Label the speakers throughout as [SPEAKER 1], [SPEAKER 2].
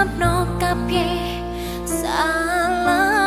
[SPEAKER 1] ngap no kapie salah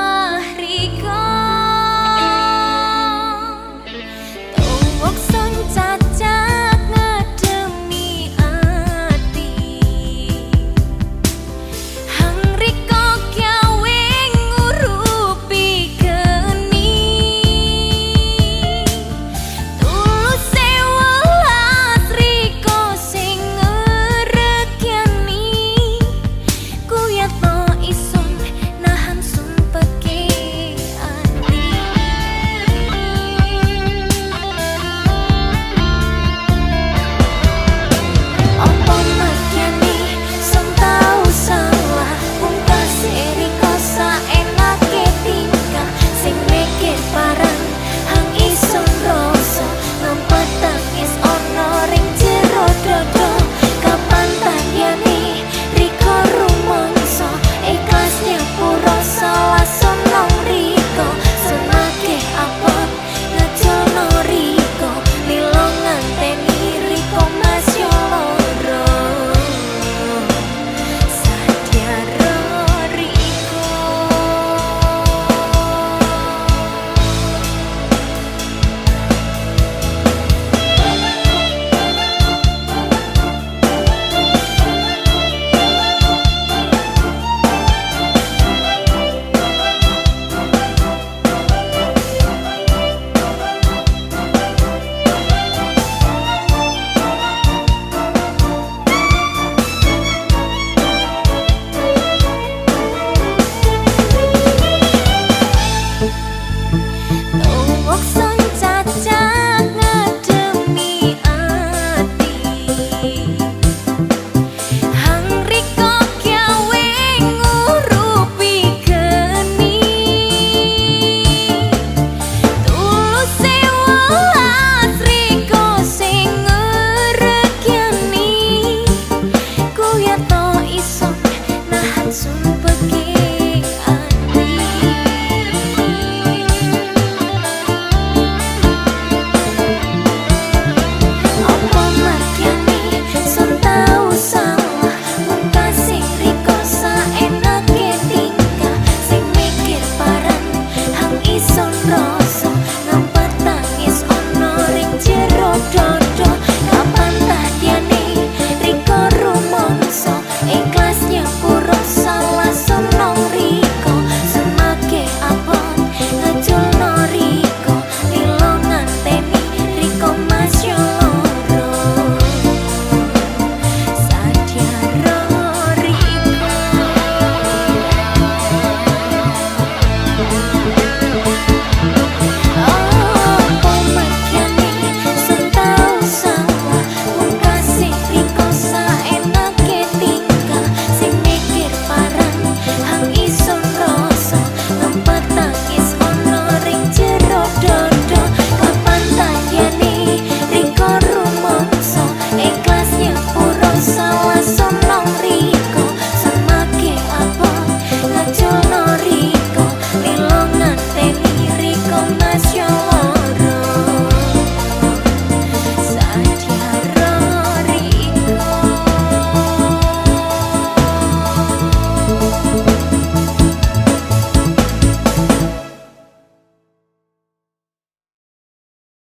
[SPEAKER 1] solo